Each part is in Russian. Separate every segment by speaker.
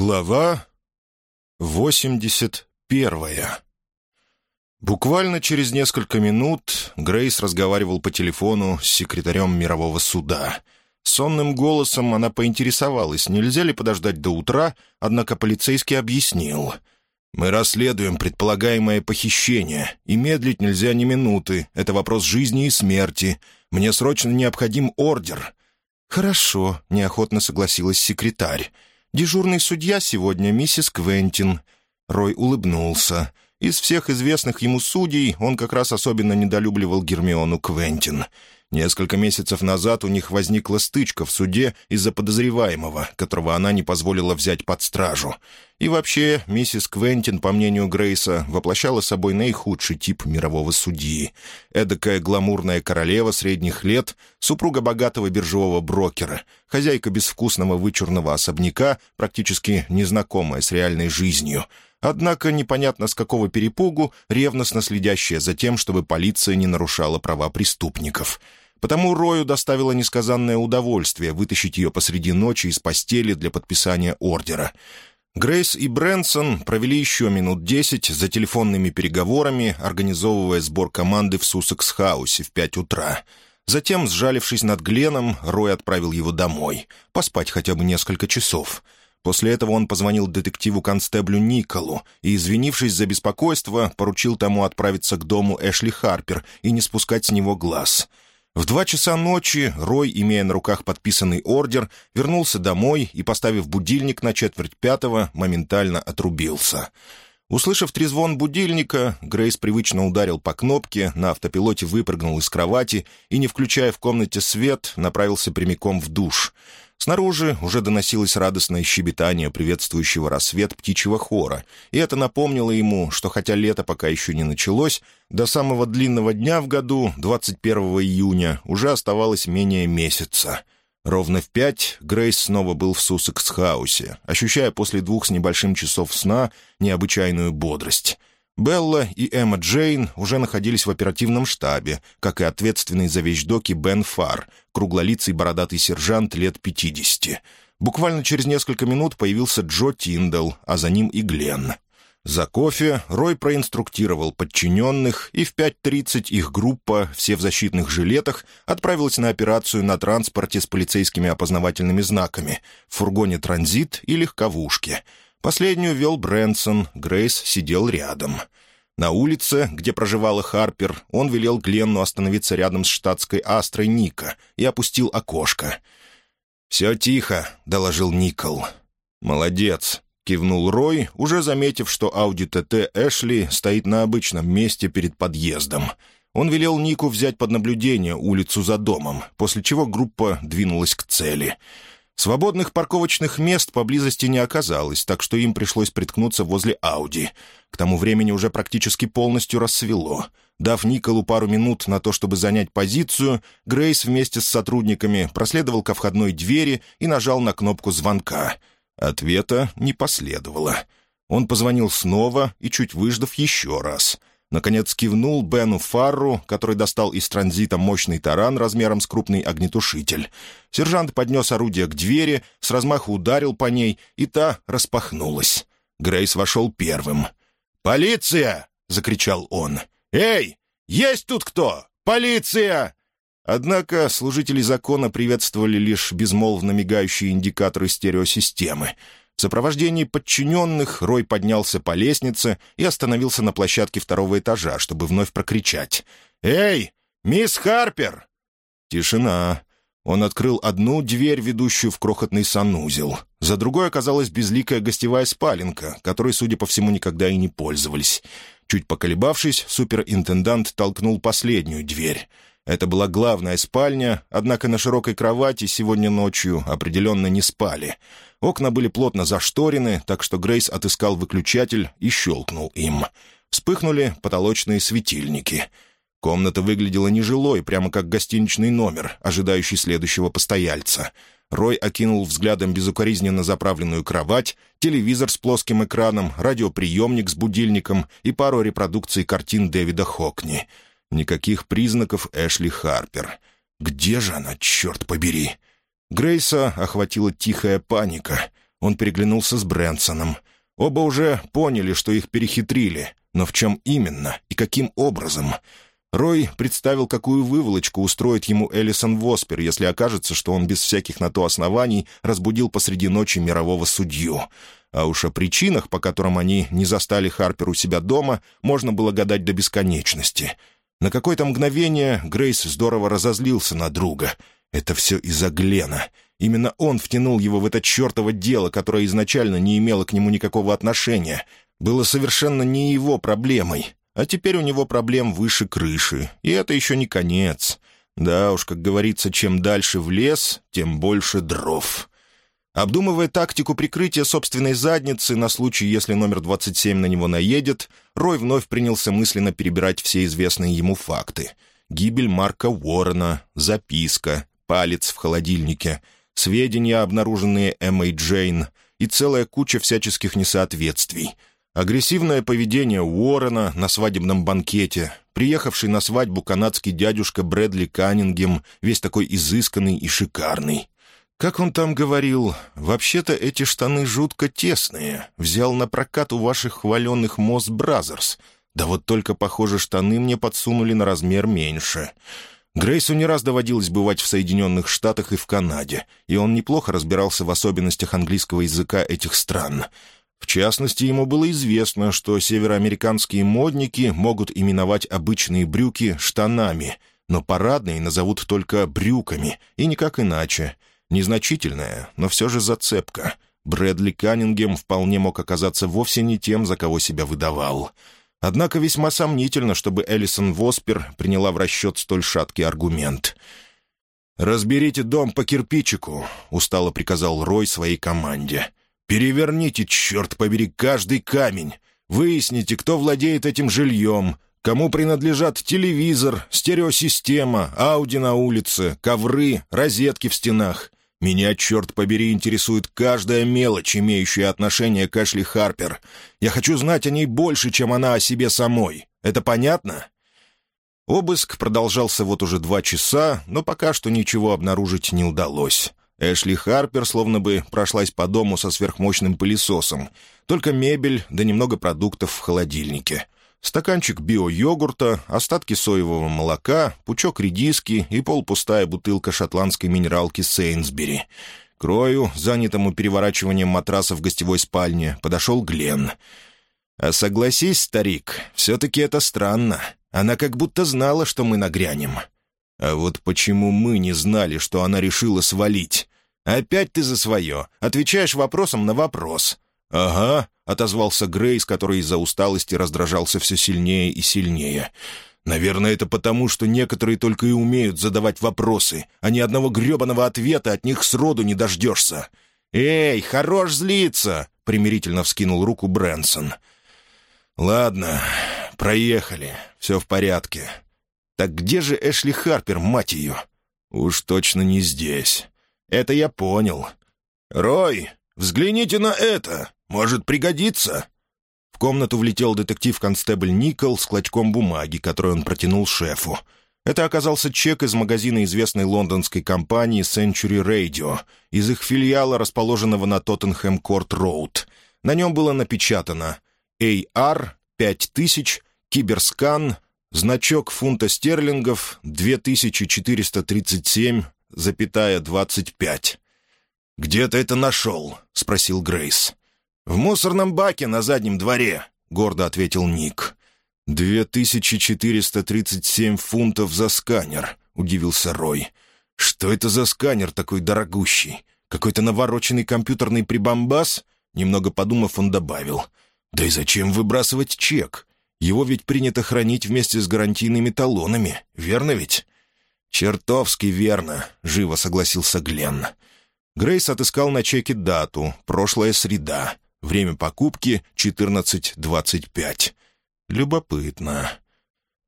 Speaker 1: Глава 81 Буквально через несколько минут Грейс разговаривал по телефону с секретарем мирового суда. Сонным голосом она поинтересовалась, нельзя ли подождать до утра, однако полицейский объяснил. «Мы расследуем предполагаемое похищение, и медлить нельзя ни минуты. Это вопрос жизни и смерти. Мне срочно необходим ордер». «Хорошо», — неохотно согласилась секретарь. Дежурный судья сегодня миссис Квентин». Рой улыбнулся. Из всех известных ему судей он как раз особенно недолюбливал Гермиону Квентин. Несколько месяцев назад у них возникла стычка в суде из-за подозреваемого, которого она не позволила взять под стражу. И вообще, миссис Квентин, по мнению Грейса, воплощала собой наихудший тип мирового судьи. Эдакая гламурная королева средних лет, супруга богатого биржевого брокера, хозяйка безвкусного вычурного особняка, практически незнакомая с реальной жизнью — Однако непонятно с какого перепугу, ревностно следящая за тем, чтобы полиция не нарушала права преступников. Потому Рою доставило несказанное удовольствие вытащить ее посреди ночи из постели для подписания ордера. Грейс и Брэнсон провели еще минут десять за телефонными переговорами, организовывая сбор команды в Суссекс-хаусе в пять утра. Затем, сжалившись над Гленом, Рой отправил его домой. Поспать хотя бы несколько часов — После этого он позвонил детективу-констеблю Николу и, извинившись за беспокойство, поручил тому отправиться к дому Эшли Харпер и не спускать с него глаз. В два часа ночи Рой, имея на руках подписанный ордер, вернулся домой и, поставив будильник на четверть пятого, моментально отрубился. Услышав трезвон будильника, Грейс привычно ударил по кнопке, на автопилоте выпрыгнул из кровати и, не включая в комнате свет, направился прямиком в душ — Снаружи уже доносилось радостное щебетание приветствующего рассвет птичьего хора, и это напомнило ему, что хотя лето пока еще не началось, до самого длинного дня в году, 21 июня, уже оставалось менее месяца. Ровно в пять Грейс снова был в Суссекс-хаусе, ощущая после двух с небольшим часов сна необычайную бодрость. Белла и Эмма Джейн уже находились в оперативном штабе, как и ответственный за вещдоки Бен Фар, круглолицый бородатый сержант лет пятидесяти. Буквально через несколько минут появился Джо Тиндал, а за ним и Гленн. За кофе Рой проинструктировал подчиненных, и в 5.30 их группа, все в защитных жилетах, отправилась на операцию на транспорте с полицейскими опознавательными знаками, в фургоне «Транзит» и легковушке — Последнюю вел Брэнсон, Грейс сидел рядом. На улице, где проживала Харпер, он велел Гленну остановиться рядом с штатской астрой Ника и опустил окошко. «Все тихо», — доложил Никол. «Молодец», — кивнул Рой, уже заметив, что Ауди ТТ Эшли стоит на обычном месте перед подъездом. Он велел Нику взять под наблюдение улицу за домом, после чего группа двинулась к цели — Свободных парковочных мест поблизости не оказалось, так что им пришлось приткнуться возле Ауди. К тому времени уже практически полностью рассвело. Дав Николу пару минут на то, чтобы занять позицию, Грейс вместе с сотрудниками проследовал ко входной двери и нажал на кнопку звонка. Ответа не последовало. Он позвонил снова и, чуть выждав, еще раз — Наконец кивнул Бену Фарру, который достал из транзита мощный таран размером с крупный огнетушитель. Сержант поднес орудие к двери, с размаху ударил по ней, и та распахнулась. Грейс вошел первым. «Полиция!» — закричал он. «Эй, есть тут кто? Полиция!» Однако служители закона приветствовали лишь безмолвно мигающие индикаторы стереосистемы — в сопровождении подчиненных Рой поднялся по лестнице и остановился на площадке второго этажа, чтобы вновь прокричать. «Эй, мисс Харпер!» Тишина. Он открыл одну дверь, ведущую в крохотный санузел. За другой оказалась безликая гостевая спаленка, которой, судя по всему, никогда и не пользовались. Чуть поколебавшись, суперинтендант толкнул последнюю дверь. Это была главная спальня, однако на широкой кровати сегодня ночью определенно не спали — Окна были плотно зашторены, так что Грейс отыскал выключатель и щелкнул им. Вспыхнули потолочные светильники. Комната выглядела нежилой, прямо как гостиничный номер, ожидающий следующего постояльца. Рой окинул взглядом безукоризненно заправленную кровать, телевизор с плоским экраном, радиоприемник с будильником и пару репродукций картин Дэвида Хокни. Никаких признаков Эшли Харпер. «Где же она, черт побери?» Грейса охватила тихая паника. Он переглянулся с Брэнсоном. Оба уже поняли, что их перехитрили, но в чем именно и каким образом? Рой представил, какую выволочку устроит ему Элисон Воспер, если окажется, что он без всяких на то оснований разбудил посреди ночи мирового судью. А уж о причинах, по которым они не застали Харпер у себя дома, можно было гадать до бесконечности. На какое-то мгновение Грейс здорово разозлился на друга. Это все из-за Глена. Именно он втянул его в это чертово дело, которое изначально не имело к нему никакого отношения. Было совершенно не его проблемой. А теперь у него проблем выше крыши, и это еще не конец. Да уж, как говорится, чем дальше в лес, тем больше дров. Обдумывая тактику прикрытия собственной задницы на случай, если номер 27 на него наедет, Рой вновь принялся мысленно перебирать все известные ему факты. Гибель Марка Уоррена, записка, палец в холодильнике, сведения, обнаруженные Эммой Джейн, и целая куча всяческих несоответствий — Агрессивное поведение Уоррена на свадебном банкете, приехавший на свадьбу канадский дядюшка Брэдли Каннингем, весь такой изысканный и шикарный. Как он там говорил, «Вообще-то эти штаны жутко тесные. Взял на прокат у ваших хваленных Мосс Бразерс. Да вот только, похоже, штаны мне подсунули на размер меньше». Грейсу не раз доводилось бывать в Соединенных Штатах и в Канаде, и он неплохо разбирался в особенностях английского языка этих стран — в частности, ему было известно, что североамериканские модники могут именовать обычные брюки штанами, но парадные назовут только брюками, и никак иначе. Незначительная, но все же зацепка. Брэдли Каннингем вполне мог оказаться вовсе не тем, за кого себя выдавал. Однако весьма сомнительно, чтобы Элисон Воспер приняла в расчет столь шаткий аргумент. «Разберите дом по кирпичику», — устало приказал Рой своей команде. Переверните, черт побери, каждый камень. Выясните, кто владеет этим жильем, кому принадлежат телевизор, стереосистема, ауди на улице, ковры, розетки в стенах. Меня, черт побери, интересует каждая мелочь, имеющая отношение к Эшли Харпер. Я хочу знать о ней больше, чем она о себе самой. Это понятно?» Обыск продолжался вот уже два часа, но пока что ничего обнаружить не удалось. Эшли Харпер словно бы прошлась по дому со сверхмощным пылесосом. Только мебель да немного продуктов в холодильнике. Стаканчик био-йогурта, остатки соевого молока, пучок редиски и полпустая бутылка шотландской минералки Сейнсбери. К Рою, занятому переворачиванием матраса в гостевой спальне, подошел Глен. «А согласись, старик, все-таки это странно. Она как будто знала, что мы нагрянем». А вот почему мы не знали, что она решила свалить? Опять ты за свое. Отвечаешь вопросом на вопрос. «Ага», — отозвался Грейс, который из-за усталости раздражался все сильнее и сильнее. «Наверное, это потому, что некоторые только и умеют задавать вопросы, а ни одного гребаного ответа от них сроду не дождешься». «Эй, хорош злиться!» — примирительно вскинул руку Брэнсон. «Ладно, проехали, все в порядке. Так где же Эшли Харпер, мать ее? Уж точно не здесь. Это я понял. «Рой, взгляните на это! Может пригодиться!» В комнату влетел детектив-констебль Никол с клочком бумаги, который он протянул шефу. Это оказался чек из магазина известной лондонской компании Century Radio, из их филиала, расположенного на Тоттенхэм-Корт-Роуд. На нем было напечатано «AR 5000, Cyberscan, Значок фунта стерлингов 2437,25. «Где ты это нашел?» — спросил Грейс. «В мусорном баке на заднем дворе», — гордо ответил Ник. «2437 фунтов за сканер», — удивился Рой. «Что это за сканер такой дорогущий? Какой-то навороченный компьютерный прибамбас?» Немного подумав, он добавил. «Да и зачем выбрасывать чек? Его ведь принято хранить вместе с гарантийными талонами, верно ведь?» «Чертовски верно», — живо согласился Гленн. Грейс отыскал на чеке дату, прошлая среда, время покупки — 14.25. Любопытно.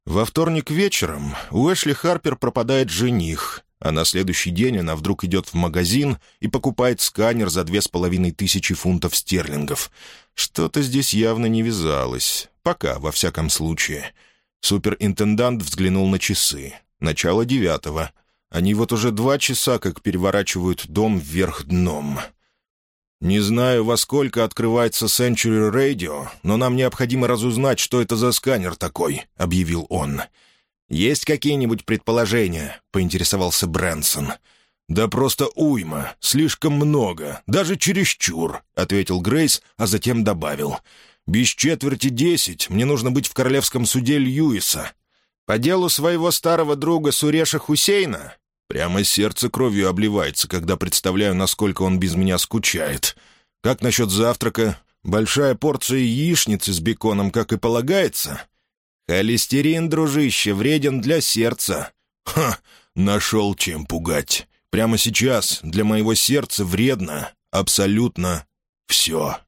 Speaker 1: Во вторник вечером у Эшли Харпер пропадает жених, а на следующий день она вдруг идет в магазин и покупает сканер за две с половиной тысячи фунтов стерлингов. Что-то здесь явно не вязалось. Пока, во всяком случае. Суперинтендант взглянул на часы. Начало девятого. Они вот уже два часа как переворачивают дом вверх дном. «Не знаю, во сколько открывается Century Radio, но нам необходимо разузнать, что это за сканер такой», — объявил он. «Есть какие-нибудь предположения?» — поинтересовался Брэнсон. «Да просто уйма, слишком много, даже чересчур», — ответил Грейс, а затем добавил. «Без четверти десять мне нужно быть в королевском суде Льюиса». «По делу своего старого друга Суреша Хусейна?» Прямо сердце кровью обливается, когда представляю, насколько он без меня скучает. Как насчет завтрака? Большая порция яичницы с беконом, как и полагается? Холестерин, дружище, вреден для сердца. Ха! Нашел чем пугать. Прямо сейчас для моего сердца вредно абсолютно все.